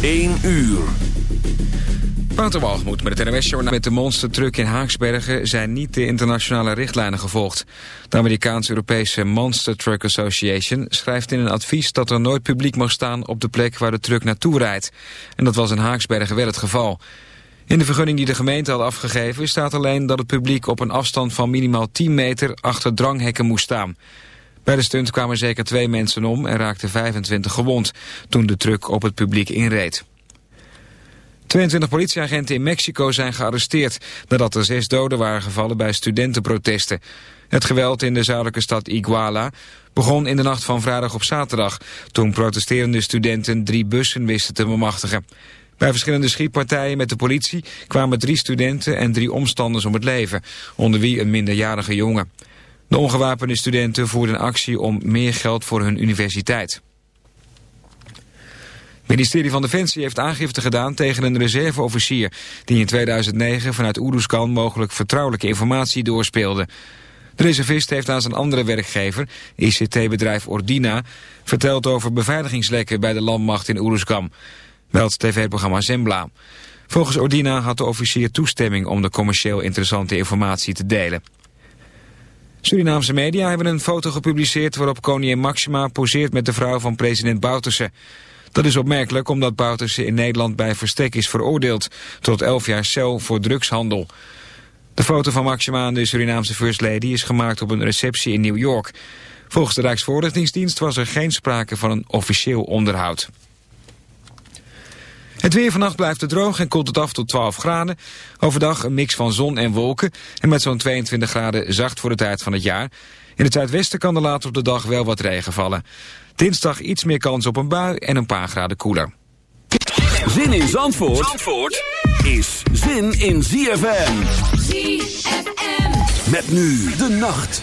1 uur. Walgemoed met het NWS-journaal met de monstertruck in Haaksbergen zijn niet de internationale richtlijnen gevolgd. De Amerikaans-Europese Monster Truck Association schrijft in een advies dat er nooit publiek mag staan op de plek waar de truck naartoe rijdt. En dat was in Haaksbergen wel het geval. In de vergunning die de gemeente had afgegeven staat alleen dat het publiek op een afstand van minimaal 10 meter achter dranghekken moest staan. Bij de stunt kwamen zeker twee mensen om en raakten 25 gewond toen de truck op het publiek inreed. 22 politieagenten in Mexico zijn gearresteerd nadat er zes doden waren gevallen bij studentenprotesten. Het geweld in de zuidelijke stad Iguala begon in de nacht van vrijdag op zaterdag toen protesterende studenten drie bussen wisten te bemachtigen. Bij verschillende schietpartijen met de politie kwamen drie studenten en drie omstanders om het leven, onder wie een minderjarige jongen. De ongewapende studenten voerden actie om meer geld voor hun universiteit. Het ministerie van Defensie heeft aangifte gedaan tegen een reserveofficier... die in 2009 vanuit Oeruzkan mogelijk vertrouwelijke informatie doorspeelde. De reservist heeft aan zijn andere werkgever, ICT-bedrijf Ordina... verteld over beveiligingslekken bij de landmacht in Oeruzkan. Meldt tv-programma Zembla. Volgens Ordina had de officier toestemming om de commercieel interessante informatie te delen. Surinaamse media hebben een foto gepubliceerd waarop koningin Maxima poseert met de vrouw van president Bouterse. Dat is opmerkelijk omdat Bouterse in Nederland bij verstek is veroordeeld tot 11 jaar cel voor drugshandel. De foto van Maxima en de Surinaamse First Lady is gemaakt op een receptie in New York. Volgens de Rijksvoorlichtingsdienst was er geen sprake van een officieel onderhoud. Het weer vannacht blijft het droog en koelt het af tot 12 graden. Overdag een mix van zon en wolken en met zo'n 22 graden zacht voor de tijd van het jaar. In het zuidwesten kan er later op de dag wel wat regen vallen. Dinsdag iets meer kans op een bui en een paar graden koeler. Zin in Zandvoort, Zandvoort is zin in ZFM. ZFM. Met nu de nacht.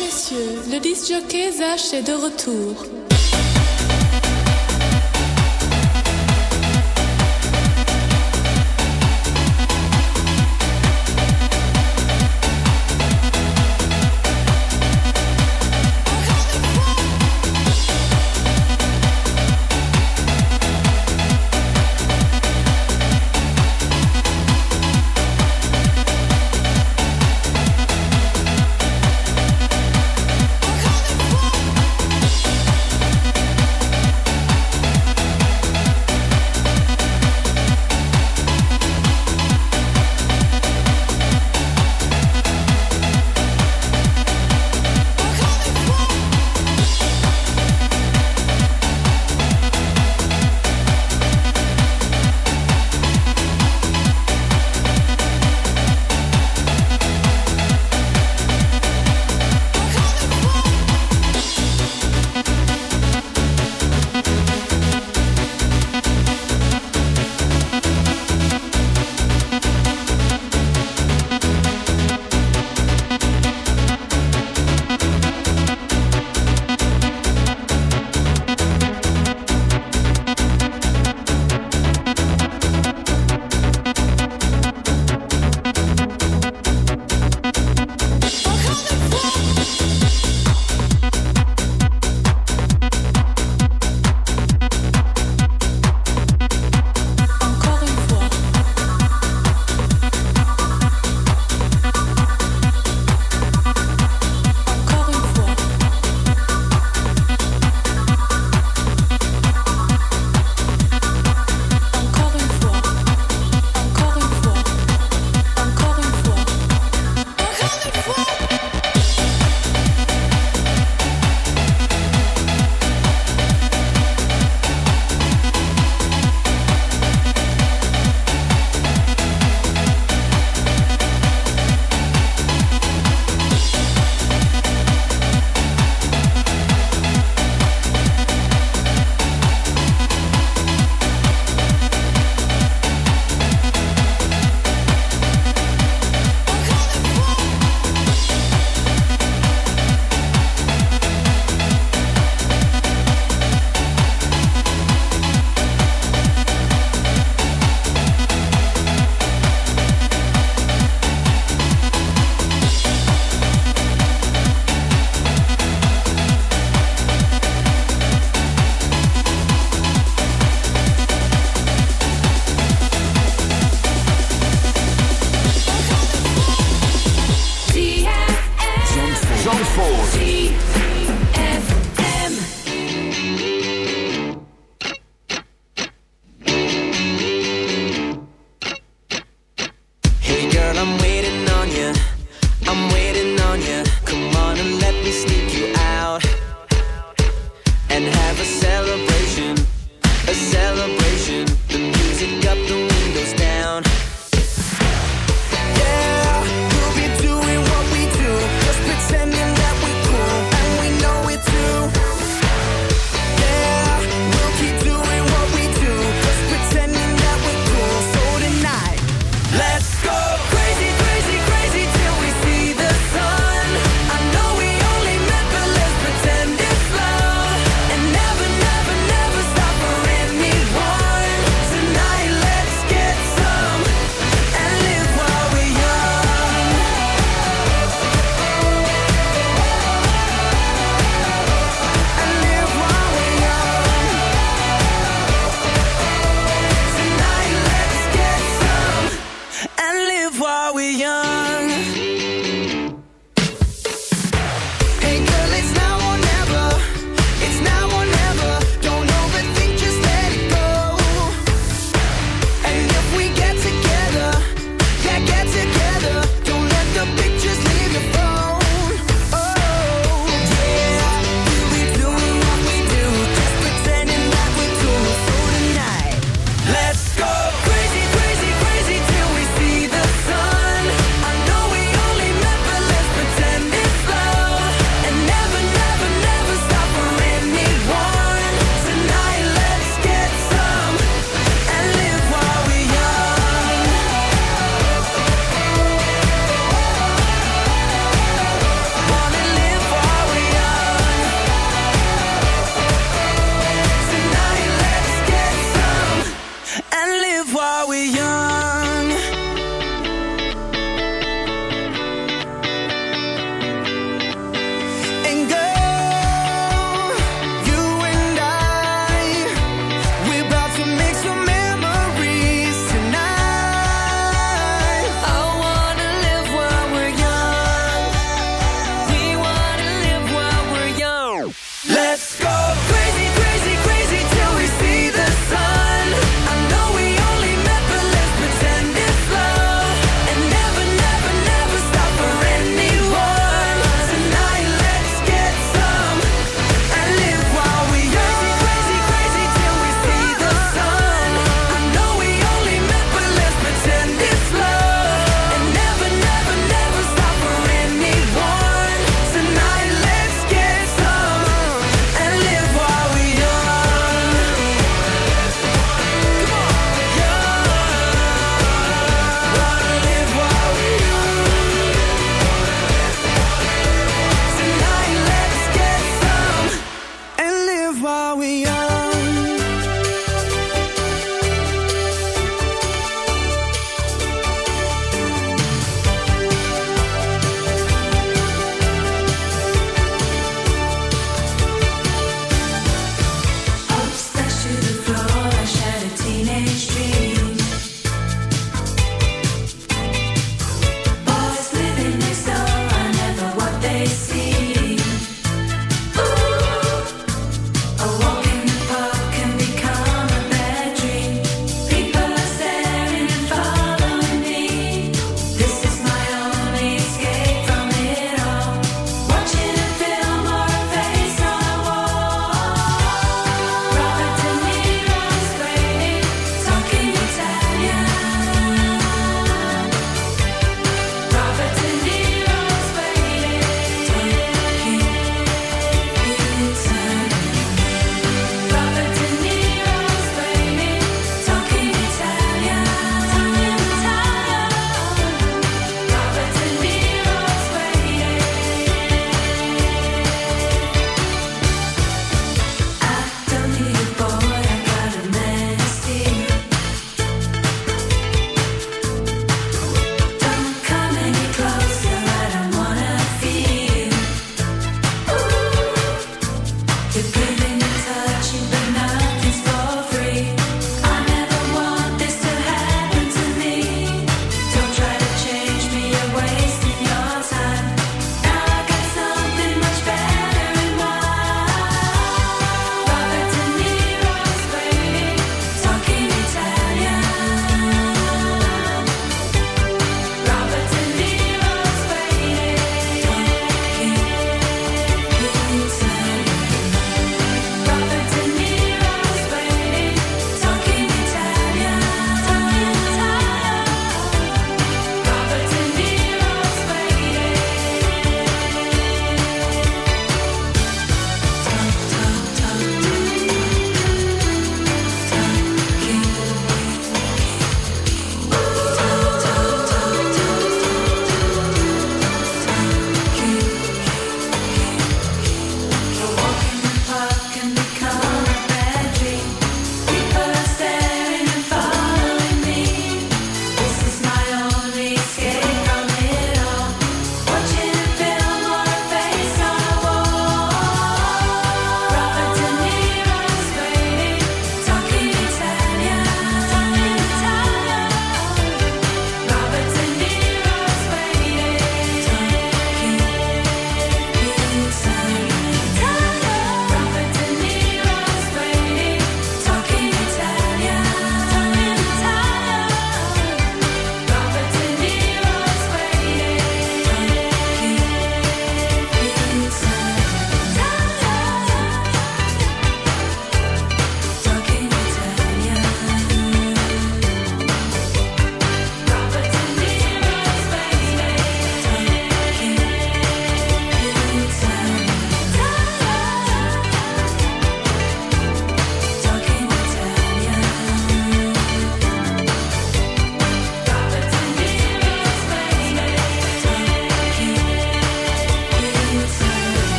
Messieurs, le disc jockey Zach est de retour.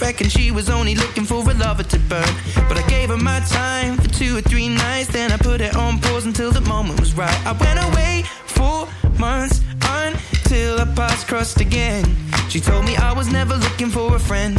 Reckon she was only looking for a lover to burn. But I gave her my time for two or three nights. Then I put it on pause until the moment was right. I went away for months until our paths crossed again. She told me I was never looking for a friend.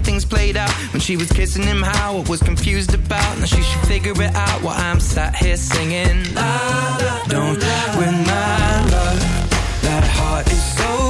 things played out. When she was kissing him, how I was confused about. Now she should figure it out while I'm sat here singing. La, la, don't win my love. That heart is so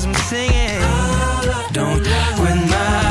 I'm singing. Don't win my